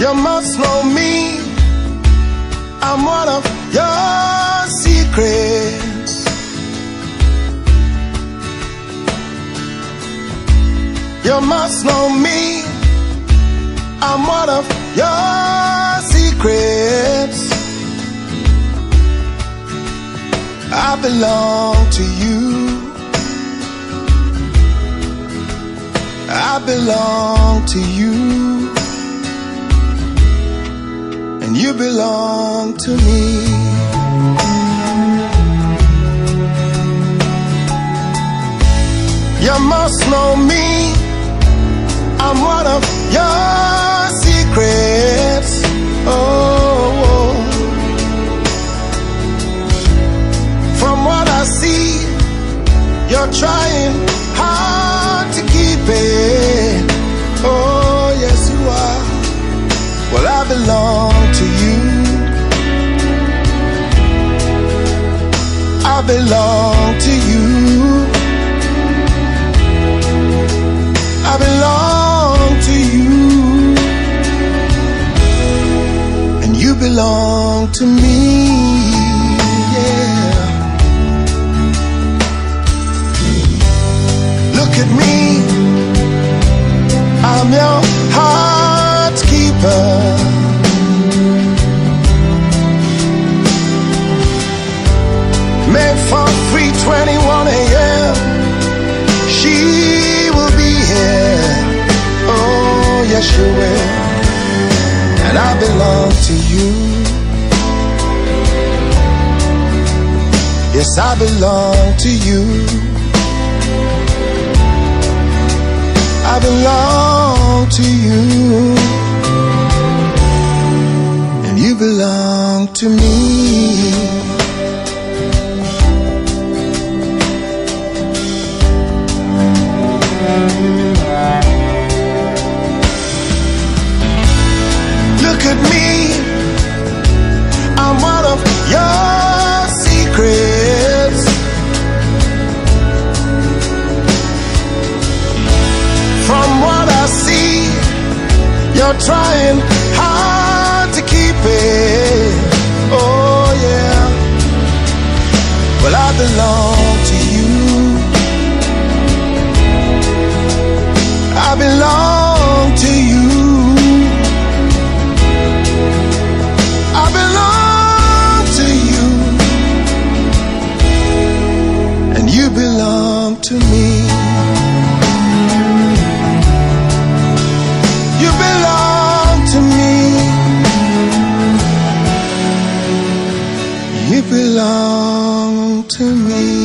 You must know me. I'm one of your secrets. You must know me. I'm one of your secrets. I belong to you. I belong to you. You belong to me. You must know me. I'm one of your secrets. Oh, oh. from what I see, you're trying hard belong to you. I belong to you. And you belong to me. Yeah. Look at me. I'm your heart's keeper. Will. And I belong to you. Yes, I belong to you. I belong to you. And you belong to me. You're trying hard to keep it. Oh, yeah. Well, I belong to you. I belong belong to me.